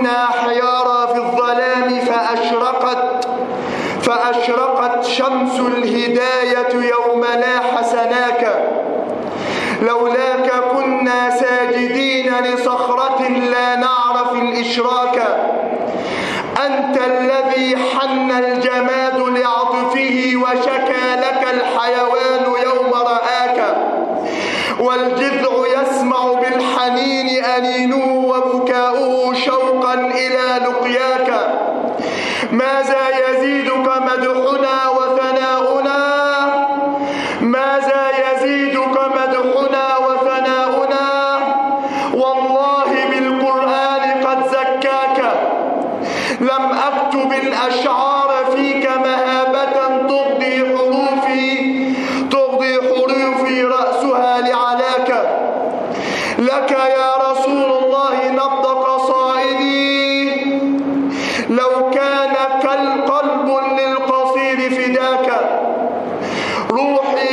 كنا حيارى في الظلام فأشرقت فأشرقت شمس الهداية يوم لاح سناك لولاك كنا ساجدين لصخرة لا نعرف الإشراك. أنت الذي حن الجماد لعطفه وشكى لك الحيوان يوم رآك. والجذع يسمع بالحنين أنينه روحي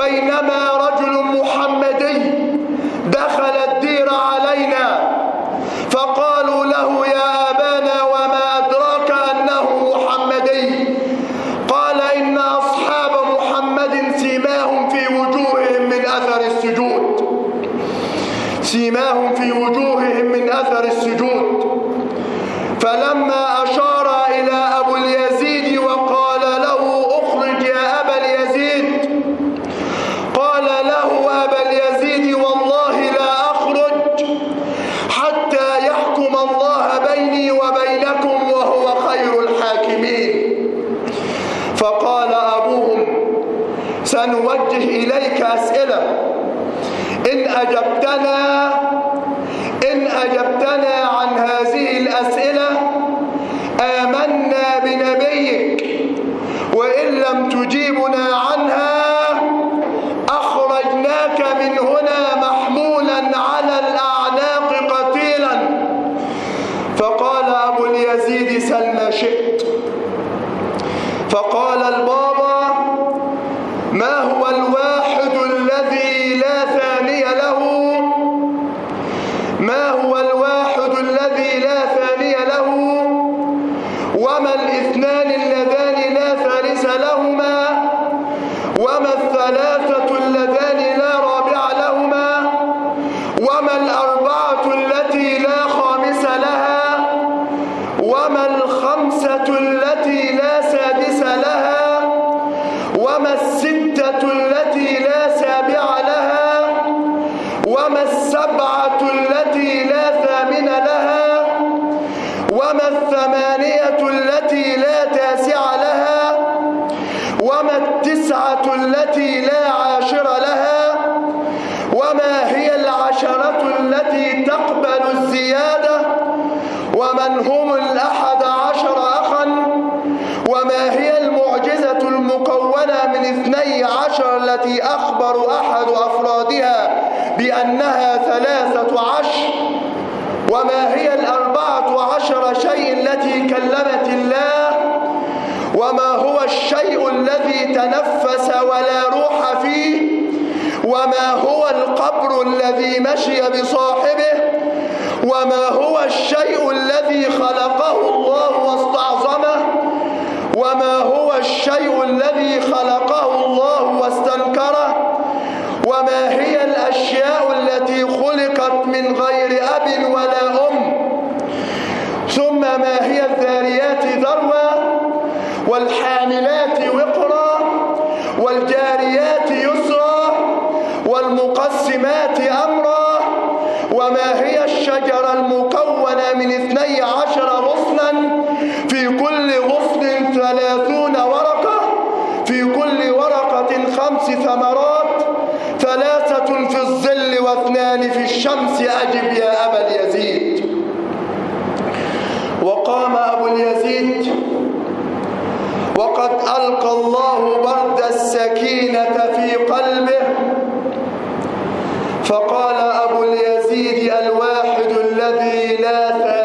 بينما أبو المكونة من اثني عشر التي أخبر أحد أفرادها بأنها ثلاثة عشر وما هي الأربعة عشر شيء التي كلمت الله وما هو الشيء الذي تنفس ولا روح فيه وما هو القبر الذي مشي بصاحبه وما هو الشيء الذي خلقه الله واستعظمه الشيء الذي خلقه الله واستنكره وما هي الأشياء التي خلقت من غير أب ولا أم. ثم ما هي الذاريات ذروة والحاملات وقرا والجاريات يسرا والمقسمات أمرا وما هي الشجرة المكونة من اثني عشر واثنان في الشمس أجب يا أبا اليزيد. وقام أبو اليزيد. وقد ألقى الله برد السكينة في قلبه. فقال أبو اليزيد الواحد الذي لا ثاني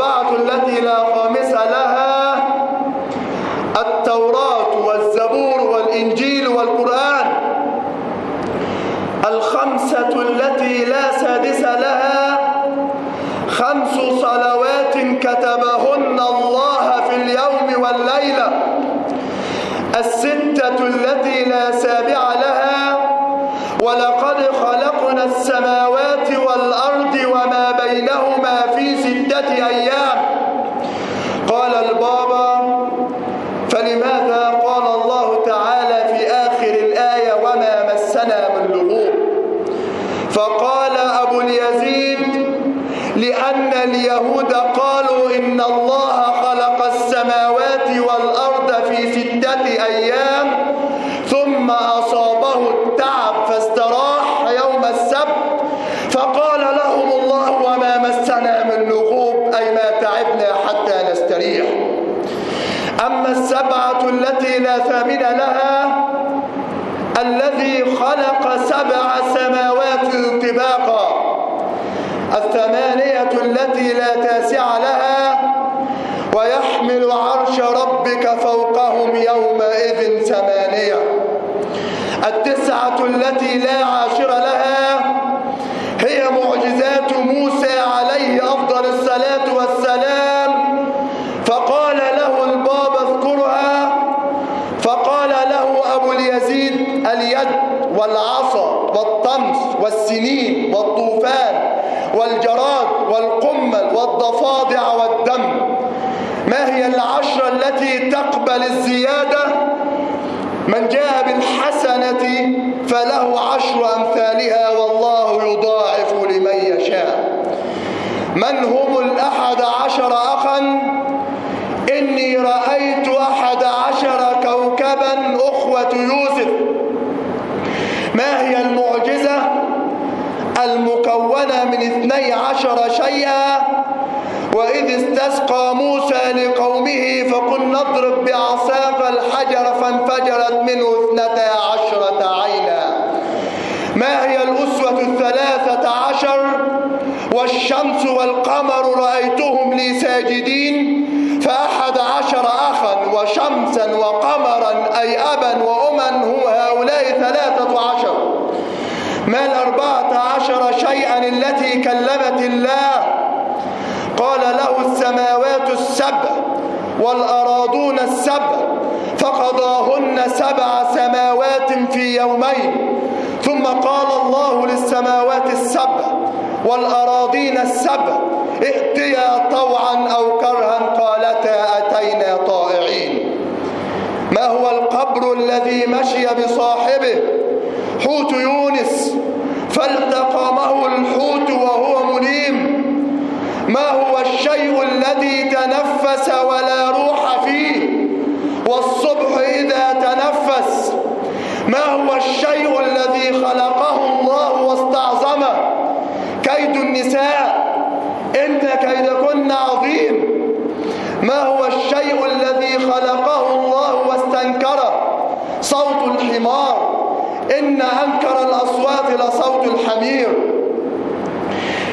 الأربعة التي لا خامس لها. التوراة والزبور والإنجيل والقرآن. الخمسة التي لا سادس لها. خمس صلوات كتبهن الله في اليوم والليلة. الستة التي لا سابع لها. ولقد خلقنا السماوات والأرض وما بينهما في ستة أيام. اليهود قالوا إن الله خلق السماوات والأرض في ستة أيام ثم أصابه التعب فاستراح يوم السبت فقال لهم الله وما مسنا من لغوب أي ما تعبنا حتى نستريح. أما السبعة التي لا ثامن لها الذي خلق سبع سماوات طباقا الثمانية التي لا تاسع لها ويحمل عرش ربك فوقهم يومئذ ثمانية. التسعة التي لا عاشر لها هي معجزات موسى عليه أفضل الصلاة والسلام. فقال له الباب اذكرها. فقال له أبو اليزيد اليد والعصا والطمس والسنين. والجراد والقمل والضفادع والدم. ما هي العشرة التي تقبل الزيادة؟ من جاء بالحسنة فله عشر أمثالها والله يضاعف لمن يشاء من هم الأحد عشر أخا إني رأيت أحد عشر كوكبا أخوة يوسف ما هي المعجزة المكونة من اثني عشر شيئا وإذ استسقى موسى لقومه فقل نضرب بعصاك الحجر فانفجرت منه اثنتا عشرة عينا. ما هي الأسوة الثلاثة عشر؟ والشمس والقمر رأيتهم لي ساجدين فأحد عشر أخا وشمسا وقمرا أي أبا وأما هو هؤلاء ثلاثة عشر. ما الأربعة عشر شيئا التي كلمت الله قال له السماوات السبع والأراضون السبع فقضاهن سبع سماوات في يومين. ثم قال الله للسماوات السبع والأراضين السبع ائتيا طوعا أو كرها قالتا أتينا طائعين. ما هو القبر الذي مشي بصاحبه؟ حوت يونس فالتقمه الحوت وهو مليم. ما هو الشيء الذي تنفس ولا روح فيه؟ والصبح إذا تنفس. ما هو الشيء الذي خلقه الله واستعظمه؟ كيد النساء. إن كيدكن عظيم. ما هو الشيء الذي خلقه الله واستنكره؟ صوت الحمار. إن أنكر الأصوات لصوت الحمير.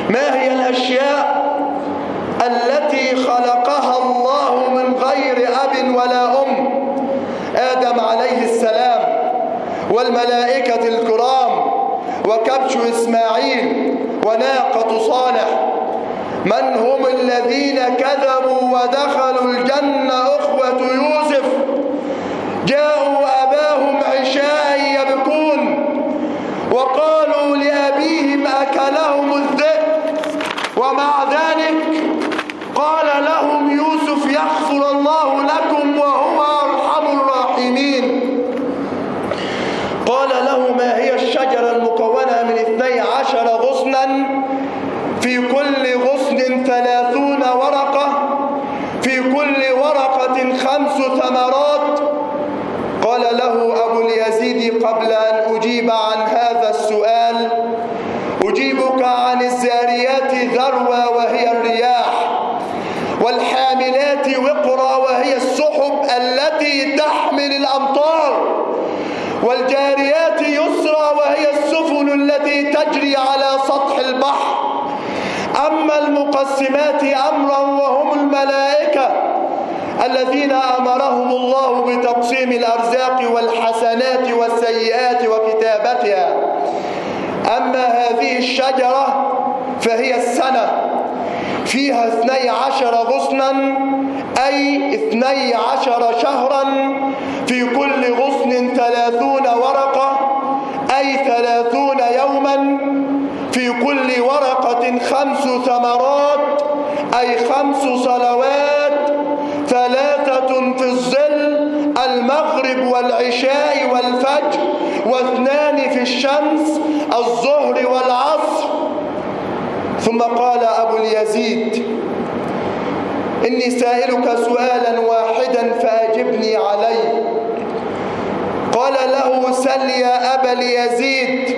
ما هي الأشياء التي خلقها الله من غير أب ولا أم. آدم عليه السلام والملائكة الكرام وكبش إسماعيل وناقة صالح. من هم الذين كذبوا ودخلوا الجنة أخوة يوسف؟ جاءوا أباهم عشاء يبكون وقالوا لأبيهم أكلهم الذئب ومع ذلك يغفر الله لكم وهو أرحم الراحمين. قال له ما هي الشجرة المكونة من اثني عشر غصنا؟ في كل غصن ثلاثون ورقة في كل ورقة خمس ثمرات. قال له أبو اليزيد قبل أن أجيب عن هذا السؤال أجيبك عن الزاريات ذروى وهي الرياح. والحاملات وقرا وهي السحب التي تحمل الأمطار والجاريات يسرى وهي السفن التي تجري على سطح البحر. أما المقسمات أمرا وهم الملائكة الذين أمرهم الله بتقسيم الأرزاق والحسنات والسيئات وكتابتها. أما هذه الشجرة فهي السنة. فيها اثني عشر غصنا أي اثني عشر شهرا في كل غصن ثلاثون ورقة أي ثلاثون يوما في كل ورقة خمس ثمرات أي خمس صلوات. ثلاثة في الظل المغرب والعشاء والفجر واثنان في الشمس الظهر والعصر. ثم قال أبو اليزيد إني سائلك سؤالا واحدا فأجبني عليه. قال له سل يا أبا اليزيد.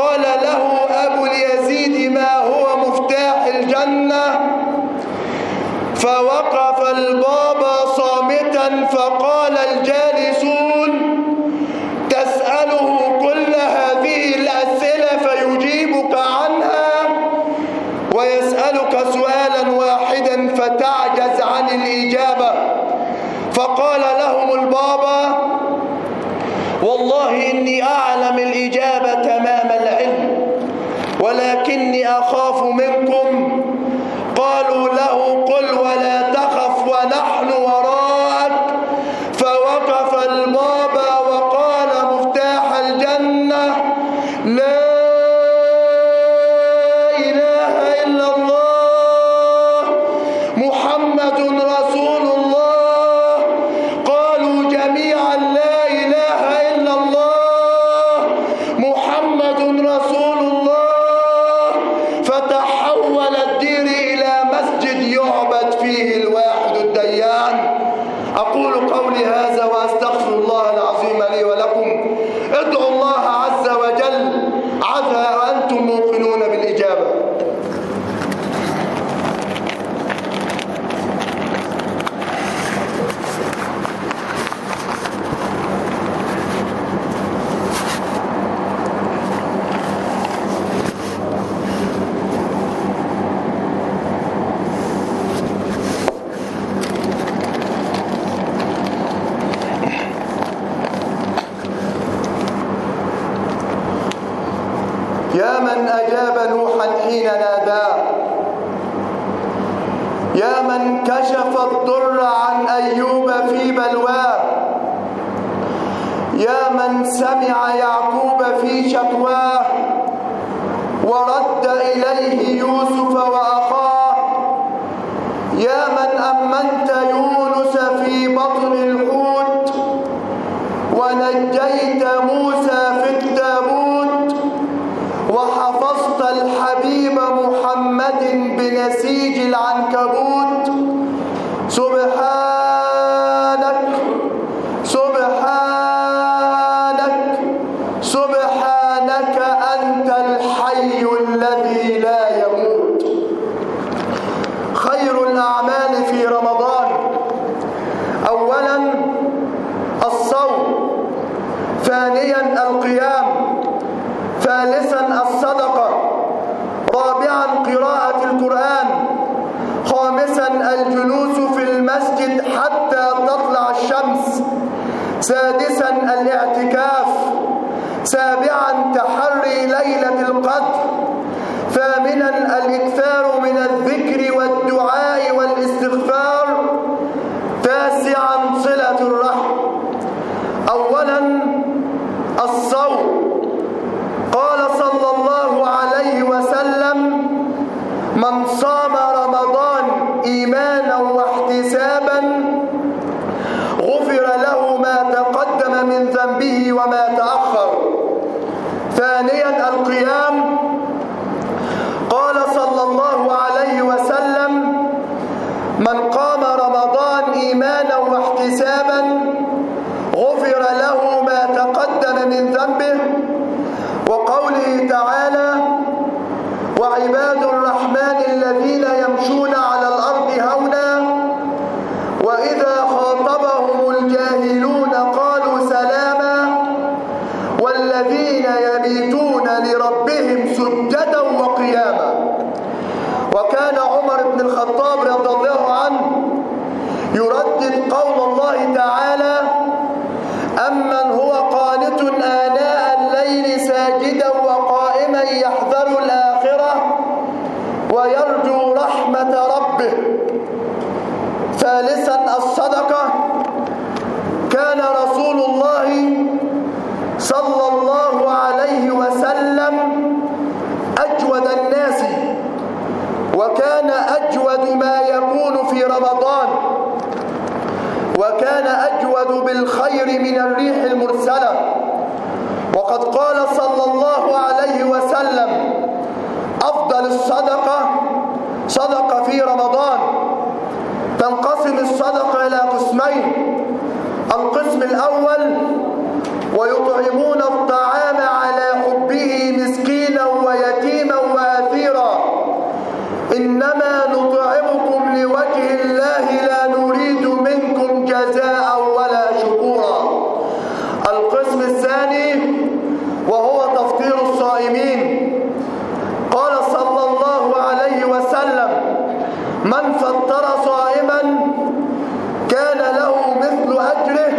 قال له أبو اليزيد ما هو مفتاح الجنة؟ فوقف البابا صامتا فقال الجالسون تسأله كل هذه الأسئلة فيجيبك عنها؟ ويسألك سؤالا واحدا فتعجز عن الإجابة. فقال لهم البابا والله إني أعلم الإجابة تمام العلم ولكني أخاف منكم. قالوا له قل ولا تخف ونحن وراءك. بلواه يا من سمع يعقوب في شكواه ورد إليه يوسف وأخاه. يا من أمنت يونس في بطن الحوت ونجيت موسى في التابوت وحفظت الحبيب محمد بنسيج العنكبوت. سبحانك ثانيا القيام ثالثا الصدقة رابعا قراءة القرآن خامسا الجلوس في المسجد حتى تطلع الشمس سادسا الاعتكاف سابعا تحري ليلة القدر ثامنا الاكثار من الذكر والدعاء والاستغفار تاسعا صلة الرحم اولا الصوم قال صلى الله عليه وسلم من صام رمضان إيمانا واحتسابا غفر له ما تقدم من ذنبه وما تأخر. ثانيا القيام قول الله تعالى أمن هو قانت آناء الليل ساجدا وقائما يحذر الآخرة ويرجو رحمة ربه. ثالثا الصدقة. كان رسول الله صلى الله عليه وسلم أجود الناس وكان أجود ما يكون في رمضان. وكان أجود بالخير من الريح المرسلة. وقد قال صلى الله عليه وسلم أفضل الصدقة صدقة في رمضان. تنقسم الصدقة إلى قسمين القسم الأول ويطعمون الطعام على حبه مسكينا ويتيما وأثيرا. إنما نطعمكم لوجه الله جزاء ولا شكورا القسم الثاني وهو تفطير الصائمين قال صلى الله عليه وسلم من فطر صائما كان له مثل أجره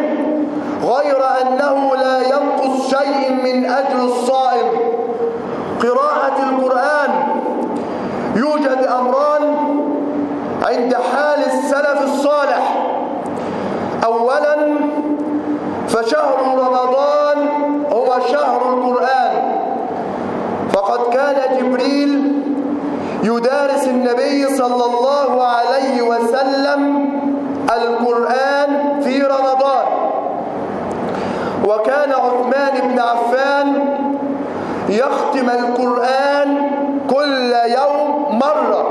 غير أنه لا ينقص شيء من أجر الصائم قراءة القرآن يوجد أمران عند حال السلف الصالح أولا فشهر رمضان هو شهر القرآن فقد كان جبريل يدارس النبي صلى الله عليه وسلم القرآن في رمضان. وكان عثمان بن عفان يختم القرآن كل يوم مرة.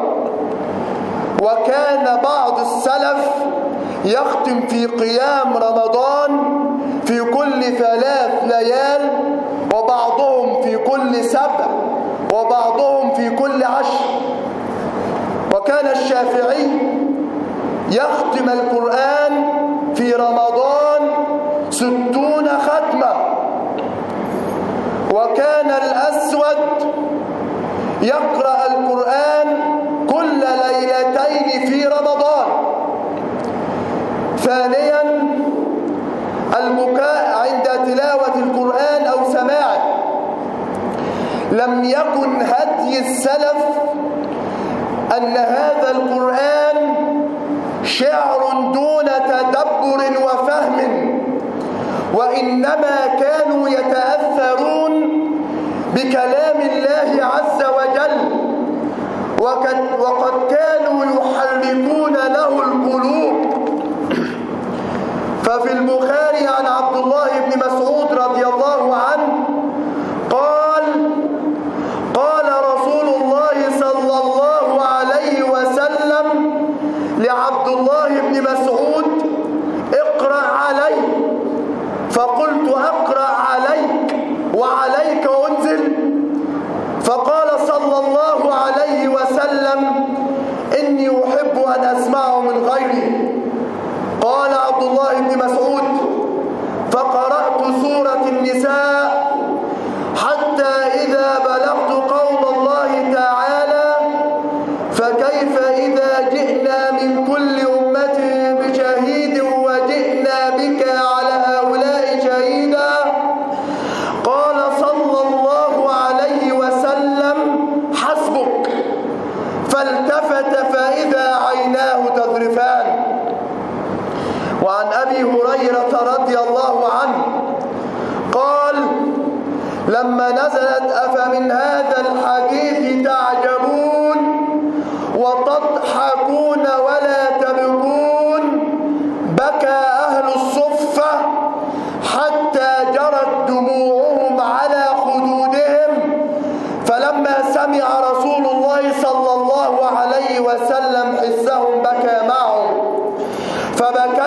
وكان بعض السلف يختم في قيام رمضان في كل ثلاث ليال وبعضهم في كل سبع وبعضهم في كل عشر. وكان الشافعي يختم القرآن في رمضان ستون ختمة. وكان الأسود يقرأ القرآن كل ليلتين في رمضان. ثانيا البكاء عند تلاوة القرآن أو سماعه. لم يكن هدي السلف أن هذا القرآن شعر دون تدبر وفهم وإنما كانوا يتأثرون بكلام الله عز وجل. وقد, كانوا يحركون له القلوب. ففي البخاري عن عبد الله بن مسعود رضي الله عنه قال قال رسول الله صلى الله عليه وسلم لعبد الله بن مسعود اقرأ علي فقلت اقرأ عليك وعليك انزل فقال صلى الله عليه وسلم إني أحب أن أسمعه من غيري قال عبد الله بن مسعود فقرأت سورة النساء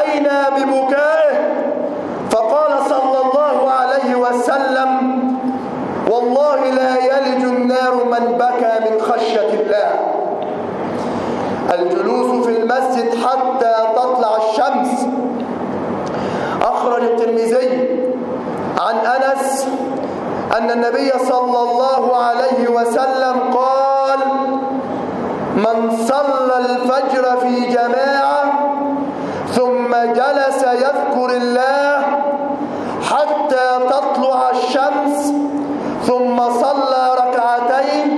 فبكينا ببكائه فقال صلى الله عليه وسلم والله لا يلج النار من بكى من خشية الله. الجلوس في المسجد حتى تطلع الشمس. أخرج الترمذي عن أنس أن النبي صلى الله عليه وسلم قال من صلى الفجر في جماعة ثم جلس يذكر الله حتى تطلع الشمس ثم صلى ركعتين.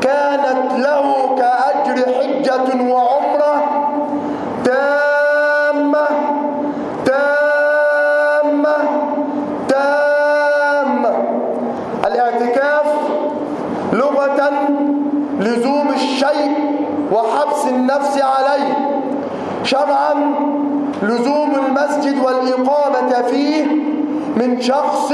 كانت له كأجر حجة وعمرة تامة تامة تامة. الاعتكاف لغة لزوم الشيء وحبس النفس عليه. شرعا لزوم المسجد والإقامة فيه من شخص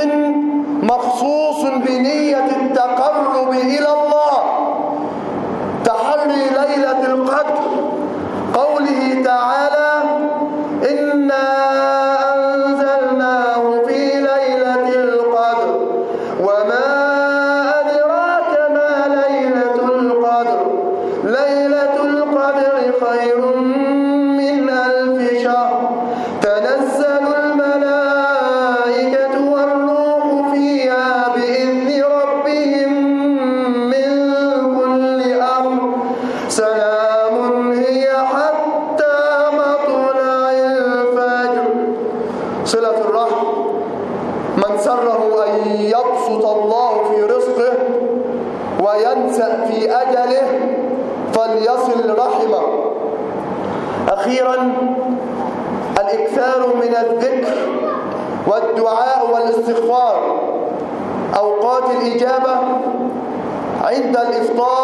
الإفطار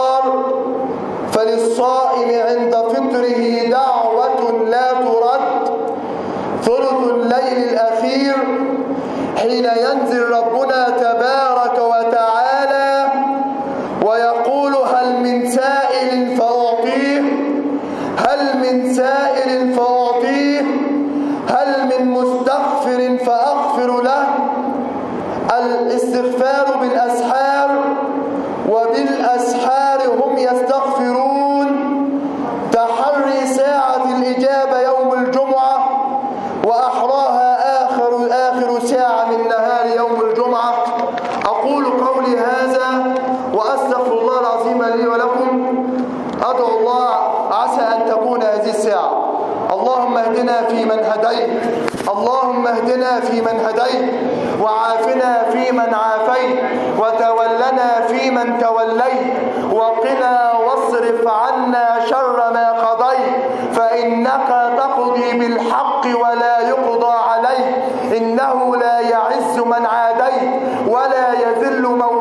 يذل من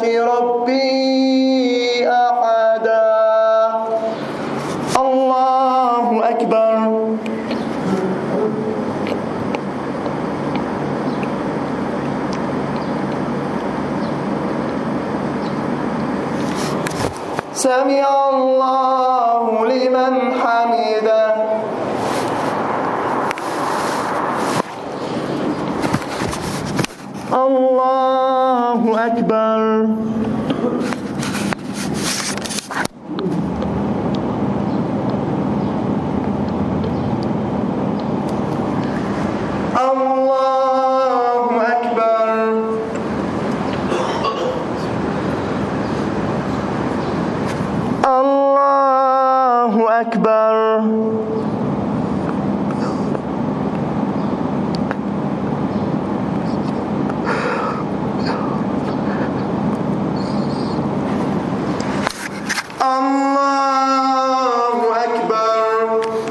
ربي أحدا. الله أكبر. سمع الله لمن حمده. الله